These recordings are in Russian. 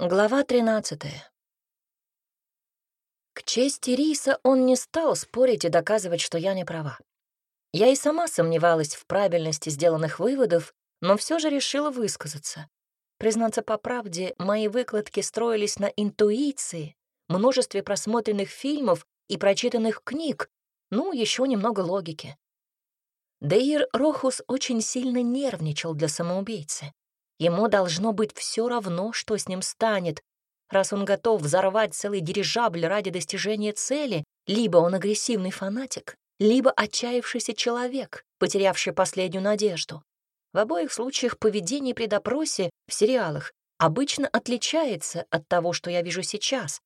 Глава 13. К чести Риса он не стал спорить и доказывать, что я не права. Я и сама сомневалась в правильности сделанных выводов, но все же решила высказаться. Признаться по правде, мои выкладки строились на интуиции, множестве просмотренных фильмов и прочитанных книг, ну, еще немного логики. Дейр Рохус очень сильно нервничал для самоубийцы. Ему должно быть все равно, что с ним станет, раз он готов взорвать целый дирижабль ради достижения цели, либо он агрессивный фанатик, либо отчаявшийся человек, потерявший последнюю надежду. В обоих случаях поведение при допросе в сериалах обычно отличается от того, что я вижу сейчас.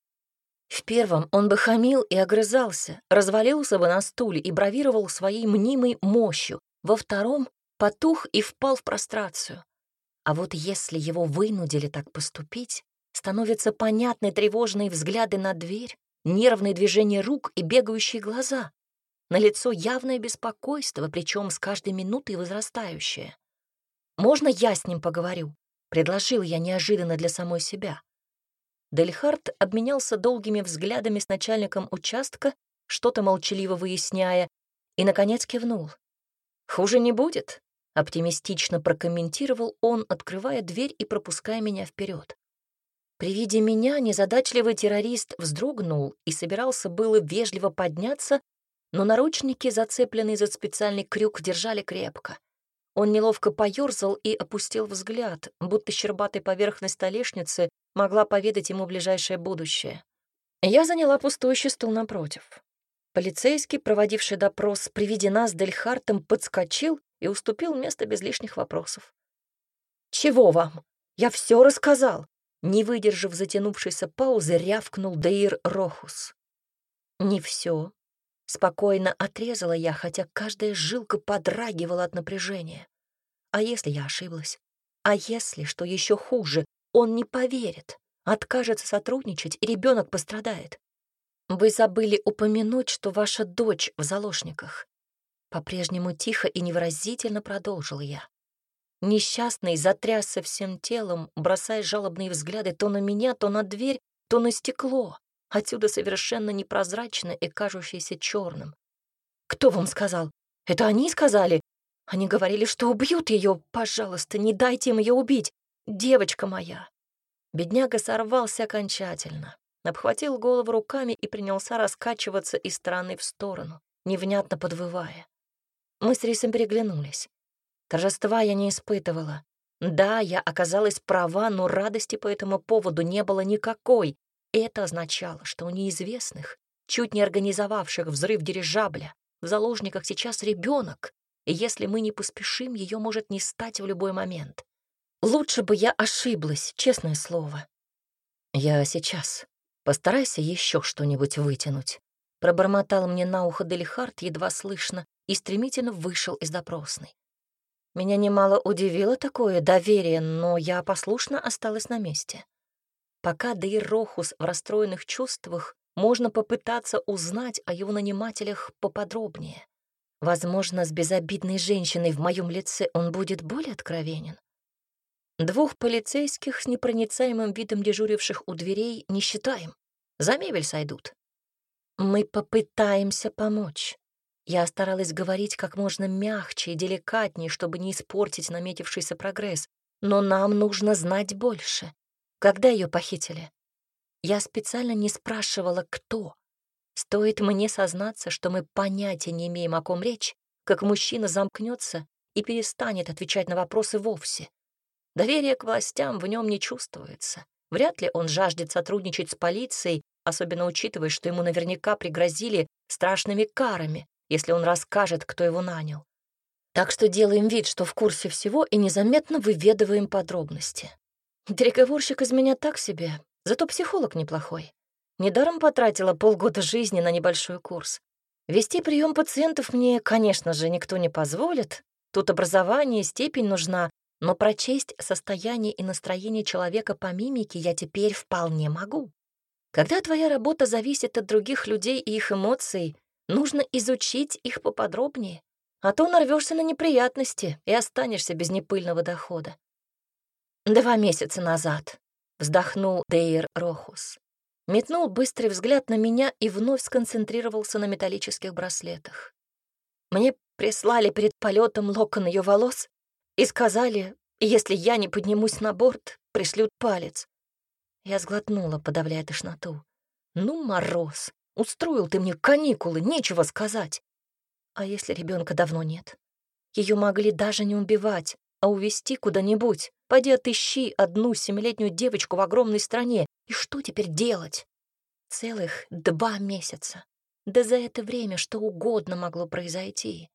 В первом он бы хамил и огрызался, развалился бы на стуле и бравировал своей мнимой мощью. Во втором — потух и впал в прострацию. А вот если его вынудили так поступить, становятся понятны тревожные взгляды на дверь, нервные движения рук и бегающие глаза. На лицо явное беспокойство, причем с каждой минутой возрастающее. «Можно я с ним поговорю?» — предложил я неожиданно для самой себя. Дельхард обменялся долгими взглядами с начальником участка, что-то молчаливо выясняя, и, наконец, кивнул. «Хуже не будет», Оптимистично прокомментировал он, открывая дверь и пропуская меня вперед. При виде меня незадачливый террорист вздрогнул и собирался было вежливо подняться, но наручники, зацепленные за специальный крюк, держали крепко. Он неловко поёрзал и опустил взгляд, будто щербатая поверхность столешницы могла поведать ему ближайшее будущее. Я заняла пустующий стул напротив. Полицейский, проводивший допрос при виде нас с Дельхартом, подскочил и уступил место без лишних вопросов. «Чего вам? Я все рассказал!» Не выдержав затянувшейся паузы, рявкнул Деир Рохус. «Не все», — спокойно отрезала я, хотя каждая жилка подрагивала от напряжения. «А если я ошиблась? А если, что еще хуже, он не поверит, откажется сотрудничать, и ребенок пострадает? Вы забыли упомянуть, что ваша дочь в заложниках. По-прежнему тихо и невыразительно продолжил я. Несчастный затрясся всем телом, бросая жалобные взгляды то на меня, то на дверь, то на стекло, отсюда совершенно непрозрачно и кажущееся черным. «Кто вам сказал? Это они сказали? Они говорили, что убьют ее. Пожалуйста, не дайте им ее убить. Девочка моя!» Бедняга сорвался окончательно, обхватил голову руками и принялся раскачиваться из стороны в сторону, невнятно подвывая. Мы с Рисом переглянулись. Торжества я не испытывала. Да, я оказалась права, но радости по этому поводу не было никакой. Это означало, что у неизвестных, чуть не организовавших взрыв дирижабля, в заложниках сейчас ребенок, и если мы не поспешим, ее может не стать в любой момент. Лучше бы я ошиблась, честное слово. Я сейчас. Постарайся еще что-нибудь вытянуть. Пробормотал мне на ухо Делихард едва слышно, и стремительно вышел из допросной. Меня немало удивило такое доверие, но я послушно осталась на месте. Пока Дейр Рохус в расстроенных чувствах, можно попытаться узнать о его нанимателях поподробнее. Возможно, с безобидной женщиной в моем лице он будет более откровенен. Двух полицейских с непроницаемым видом дежуривших у дверей не считаем. За мебель сойдут. Мы попытаемся помочь. Я старалась говорить как можно мягче и деликатнее, чтобы не испортить наметившийся прогресс. Но нам нужно знать больше. Когда ее похитили? Я специально не спрашивала, кто. Стоит мне сознаться, что мы понятия не имеем, о ком речь, как мужчина замкнется и перестанет отвечать на вопросы вовсе. Доверие к властям в нем не чувствуется. Вряд ли он жаждет сотрудничать с полицией, особенно учитывая, что ему наверняка пригрозили страшными карами, если он расскажет, кто его нанял. Так что делаем вид, что в курсе всего и незаметно выведываем подробности. Переговорщик из меня так себе, зато психолог неплохой. Недаром потратила полгода жизни на небольшой курс. Вести прием пациентов мне, конечно же, никто не позволит. Тут образование степень нужна, но прочесть состояние и настроение человека по мимике я теперь вполне могу. Когда твоя работа зависит от других людей и их эмоций, Нужно изучить их поподробнее, а то нарвешься на неприятности и останешься без непыльного дохода. Два месяца назад, вздохнул Дейр Рохус. Метнул быстрый взгляд на меня и вновь сконцентрировался на металлических браслетах. Мне прислали перед полетом локон ее волос и сказали, если я не поднимусь на борт, пришлют палец. Я сглотнула, подавляя тошноту. Ну, мороз, устроил ты мне каникулы, нечего сказать. А если ребенка давно нет? Ее могли даже не убивать, а увезти куда-нибудь. Пойди отыщи одну семилетнюю девочку в огромной стране. И что теперь делать? Целых два месяца. Да за это время что угодно могло произойти.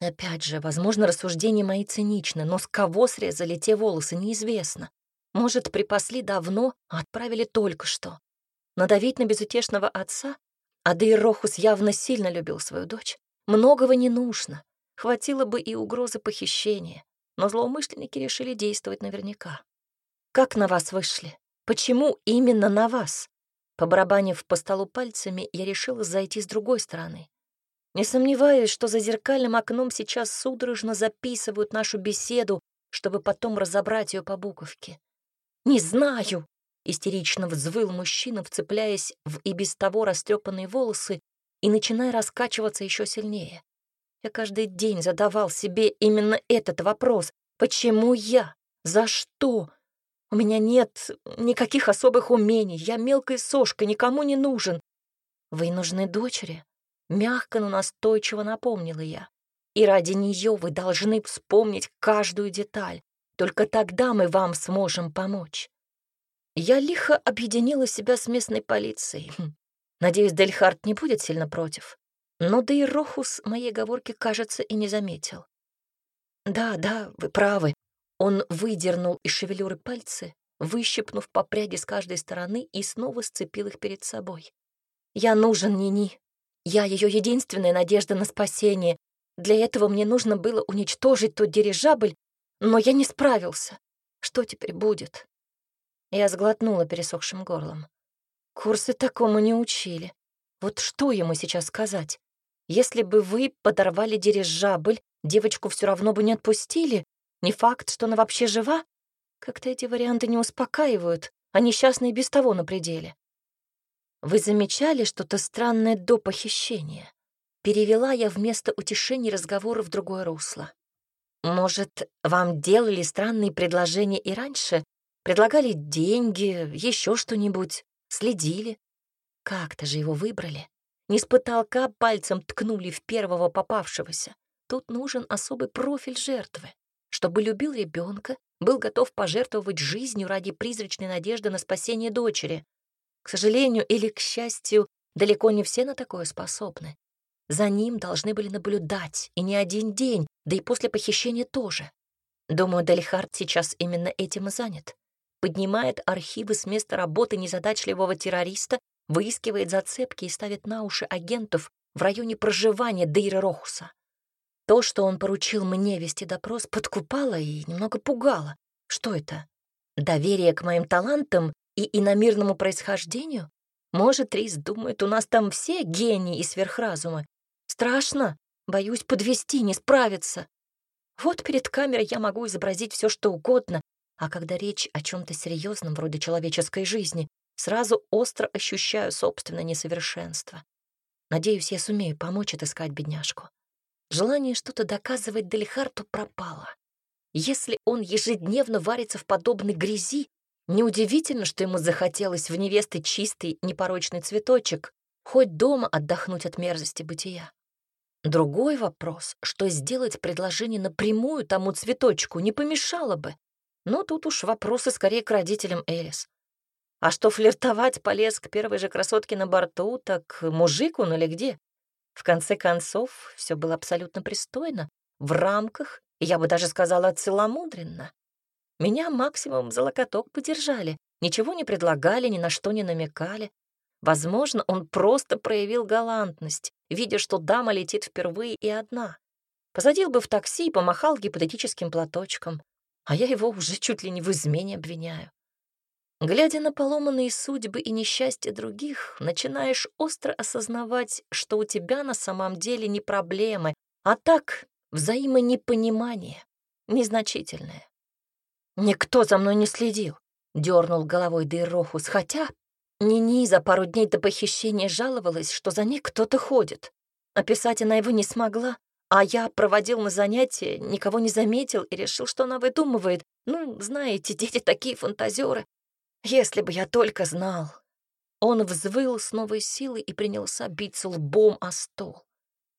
Опять же, возможно, рассуждения мои циничны, но с кого срезали те волосы, неизвестно. Может, припасли давно, а отправили только что. Надавить на безутешного отца? А Дейрохус явно сильно любил свою дочь. Многого не нужно. Хватило бы и угрозы похищения. Но злоумышленники решили действовать наверняка. Как на вас вышли? Почему именно на вас? Побарабанив по столу пальцами, я решила зайти с другой стороны. Не сомневаюсь, что за зеркальным окном сейчас судорожно записывают нашу беседу, чтобы потом разобрать ее по буковке. «Не знаю!» — истерично взвыл мужчина, вцепляясь в и без того растрепанные волосы и начиная раскачиваться еще сильнее. Я каждый день задавал себе именно этот вопрос. Почему я? За что? У меня нет никаких особых умений. Я мелкая сошка, никому не нужен. Вы нужны дочери? Мягко, но настойчиво напомнила я. И ради нее вы должны вспомнить каждую деталь. Только тогда мы вам сможем помочь. Я лихо объединила себя с местной полицией. Хм. Надеюсь, Дельхард не будет сильно против. Но да и Рохус моей оговорки, кажется, и не заметил. «Да, да, вы правы». Он выдернул из шевелюры пальцы, выщипнув по пряди с каждой стороны и снова сцепил их перед собой. «Я нужен Нини, я ее единственная надежда на спасение. Для этого мне нужно было уничтожить тот дирижабль, но я не справился. Что теперь будет? Я сглотнула пересохшим горлом. Курсы такому не учили. Вот что ему сейчас сказать? Если бы вы подорвали дирижабль, девочку все равно бы не отпустили. Не факт, что она вообще жива. Как-то эти варианты не успокаивают, а несчастные без того на пределе. Вы замечали что-то странное до похищения? Перевела я вместо утешений разговора в другое русло. Может, вам делали странные предложения и раньше? Предлагали деньги, еще что-нибудь, следили? Как-то же его выбрали. Не с потолка пальцем ткнули в первого попавшегося. Тут нужен особый профиль жертвы, чтобы любил ребенка, был готов пожертвовать жизнью ради призрачной надежды на спасение дочери. К сожалению или к счастью, далеко не все на такое способны. За ним должны были наблюдать, и не один день, да и после похищения тоже. Думаю, Делихард сейчас именно этим и занят. Поднимает архивы с места работы незадачливого террориста, выискивает зацепки и ставит на уши агентов в районе проживания Дейра Рохуса. То, что он поручил мне вести допрос, подкупало и немного пугало. Что это? Доверие к моим талантам и иномирному происхождению? Может, Рис думает, у нас там все гении и сверхразумы. Страшно, боюсь подвести, не справиться. Вот перед камерой я могу изобразить все, что угодно, а когда речь о чем-то серьезном, вроде человеческой жизни, сразу остро ощущаю собственное несовершенство. Надеюсь, я сумею помочь отыскать бедняжку. Желание что-то доказывать Делихарту пропало. Если он ежедневно варится в подобной грязи, Неудивительно, что ему захотелось в невесты чистый, непорочный цветочек, хоть дома отдохнуть от мерзости бытия. Другой вопрос, что сделать предложение напрямую тому цветочку не помешало бы. Но тут уж вопросы скорее к родителям Элис. А что флиртовать полез к первой же красотке на борту, так мужик он или где? В конце концов, все было абсолютно пристойно, в рамках, я бы даже сказала, целомудренно. Меня максимум за локоток подержали, ничего не предлагали, ни на что не намекали. Возможно, он просто проявил галантность, видя, что дама летит впервые и одна. Посадил бы в такси и помахал гипотетическим платочком, а я его уже чуть ли не в измене обвиняю. Глядя на поломанные судьбы и несчастья других, начинаешь остро осознавать, что у тебя на самом деле не проблемы, а так взаимонепонимание, незначительное. Никто за мной не следил. — дернул головой Дейрохус, хотя Нини за пару дней до похищения жаловалась, что за ней кто-то ходит. Описать она его не смогла, а я проводил на занятия, никого не заметил и решил, что она выдумывает. Ну, знаете, дети такие фантазеры. Если бы я только знал. Он взвыл с новой силой и принялся биться лбом о стол.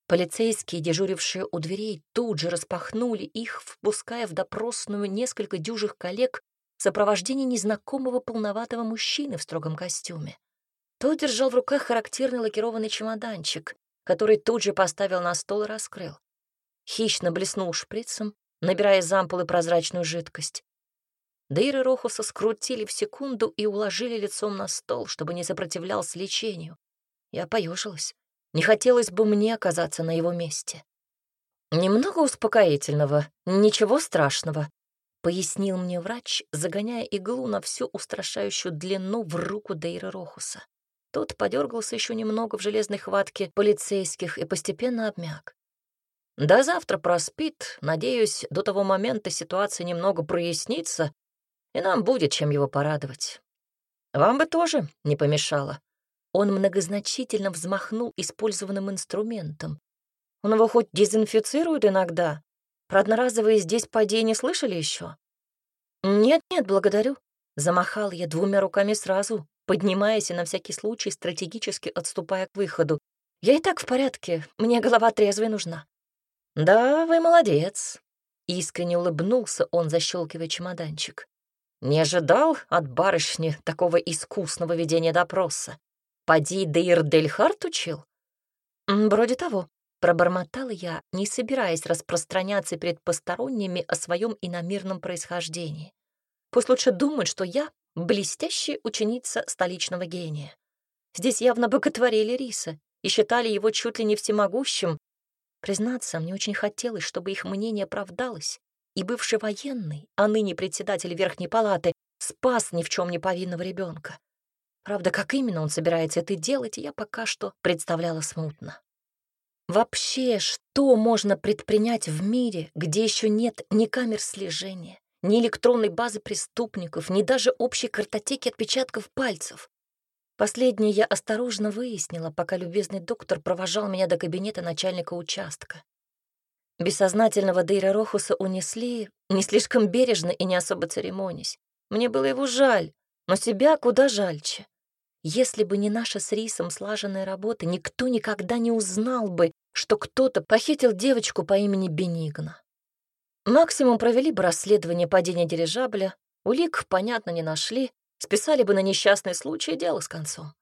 Полицейские, дежурившие у дверей, тут же распахнули их, впуская в допросную несколько дюжих коллег в сопровождении незнакомого полноватого мужчины в строгом костюме. Тот держал в руках характерный лакированный чемоданчик, который тут же поставил на стол и раскрыл. Хищно блеснул шприцем, набирая из ампулы прозрачную жидкость. Дейры Рохуса скрутили в секунду и уложили лицом на стол, чтобы не сопротивлялся лечению. Я поежилась. Не хотелось бы мне оказаться на его месте. «Немного успокоительного, ничего страшного», — пояснил мне врач, загоняя иглу на всю устрашающую длину в руку Дейра Рохуса. Тот подергался еще немного в железной хватке полицейских и постепенно обмяк. До завтра проспит, надеюсь, до того момента ситуация немного прояснится, и нам будет чем его порадовать. Вам бы тоже не помешало. Он многозначительно взмахнул использованным инструментом. Он его хоть дезинфицирует иногда. Про одноразовые здесь падения слышали еще? Нет-нет, благодарю. Замахал я двумя руками сразу, поднимаясь и на всякий случай стратегически отступая к выходу. Я и так в порядке, мне голова трезвой нужна. Да, вы молодец. Искренне улыбнулся он, защелкивая чемоданчик. Не ожидал от барышни такого искусного ведения допроса. Поди Дейр Дельхарт учил? Вроде того. Пробормотала я, не собираясь распространяться перед посторонними о своем иномирном происхождении. Пусть лучше думают, что я — блестящая ученица столичного гения. Здесь явно боготворили Риса и считали его чуть ли не всемогущим. Признаться, мне очень хотелось, чтобы их мнение оправдалось, и бывший военный, а ныне председатель Верхней Палаты, спас ни в чем не повинного ребенка. Правда, как именно он собирается это делать, я пока что представляла смутно. Вообще, что можно предпринять в мире, где еще нет ни камер слежения, ни электронной базы преступников, ни даже общей картотеки отпечатков пальцев? Последнее я осторожно выяснила, пока любезный доктор провожал меня до кабинета начальника участка. Бессознательного Дейра Рохуса унесли, не слишком бережно и не особо церемонясь. Мне было его жаль, но себя куда жальче. Если бы не наша с Рисом слаженная работа, никто никогда не узнал бы, что кто-то похитил девочку по имени Бенигна. Максимум провели бы расследование падения дирижабля, улик, понятно, не нашли, списали бы на несчастный случай дело с концом.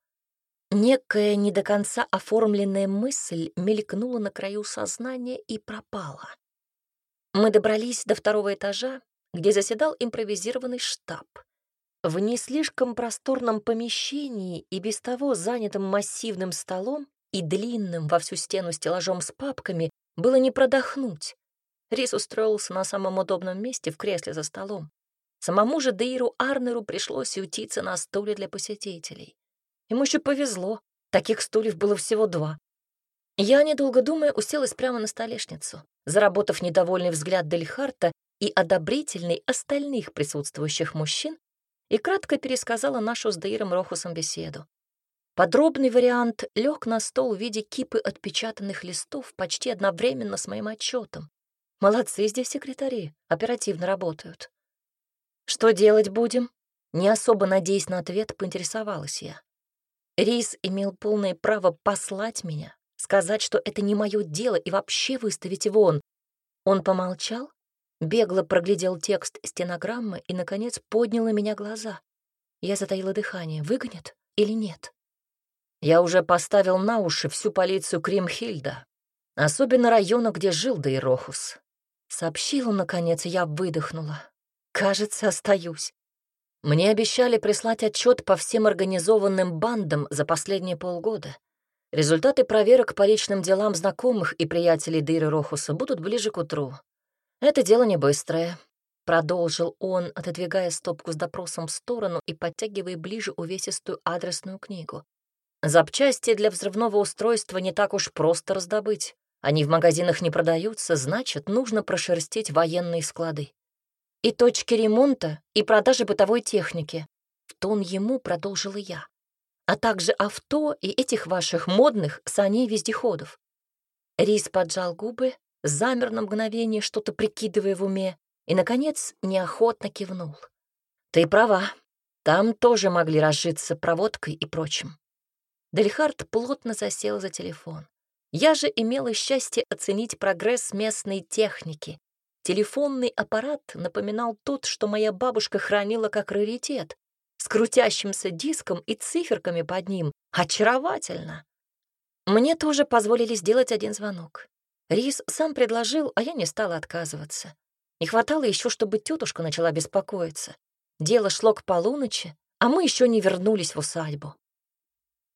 Некая не до конца оформленная мысль мелькнула на краю сознания и пропала. Мы добрались до второго этажа, где заседал импровизированный штаб. В не слишком просторном помещении и без того занятым массивным столом и длинным во всю стену стеллажом с папками было не продохнуть. Рис устроился на самом удобном месте в кресле за столом. Самому же Дейру Арнеру пришлось ютиться на стуле для посетителей. Ему еще повезло, таких стульев было всего два. Я, недолго думая, уселась прямо на столешницу, заработав недовольный взгляд Дельхарта и одобрительный остальных присутствующих мужчин, и кратко пересказала нашу с Даиром Рохусом беседу. Подробный вариант лег на стол в виде кипы отпечатанных листов почти одновременно с моим отчетом. Молодцы здесь секретари, оперативно работают. Что делать будем? Не особо надеясь на ответ, поинтересовалась я. Рис имел полное право послать меня, сказать, что это не мое дело и вообще выставить вон. Он помолчал, Бегло проглядел текст стенограммы и, наконец, поднял на меня глаза. Я затаила дыхание. Выгонят или нет? Я уже поставил на уши всю полицию Кримхильда, особенно района, где жил Дейрохус. Сообщил он, наконец, и я выдохнула. Кажется, остаюсь. Мне обещали прислать отчет по всем организованным бандам за последние полгода. Результаты проверок по личным делам знакомых и приятелей Дейры Рохуса будут ближе к утру. «Это дело не быстрое», — продолжил он, отодвигая стопку с допросом в сторону и подтягивая ближе увесистую адресную книгу. «Запчасти для взрывного устройства не так уж просто раздобыть. Они в магазинах не продаются, значит, нужно прошерстить военные склады. И точки ремонта, и продажи бытовой техники. В тон ему продолжила я. А также авто и этих ваших модных саней-вездеходов. Рис поджал губы, замер на мгновение, что-то прикидывая в уме, и, наконец, неохотно кивнул. «Ты права, там тоже могли разжиться проводкой и прочим». Дельхард плотно засел за телефон. Я же имела счастье оценить прогресс местной техники. Телефонный аппарат напоминал тот, что моя бабушка хранила как раритет, с крутящимся диском и циферками под ним. Очаровательно! Мне тоже позволили сделать один звонок. Рис сам предложил, а я не стала отказываться. Не хватало еще, чтобы тетушка начала беспокоиться. Дело шло к полуночи, а мы еще не вернулись в усадьбу.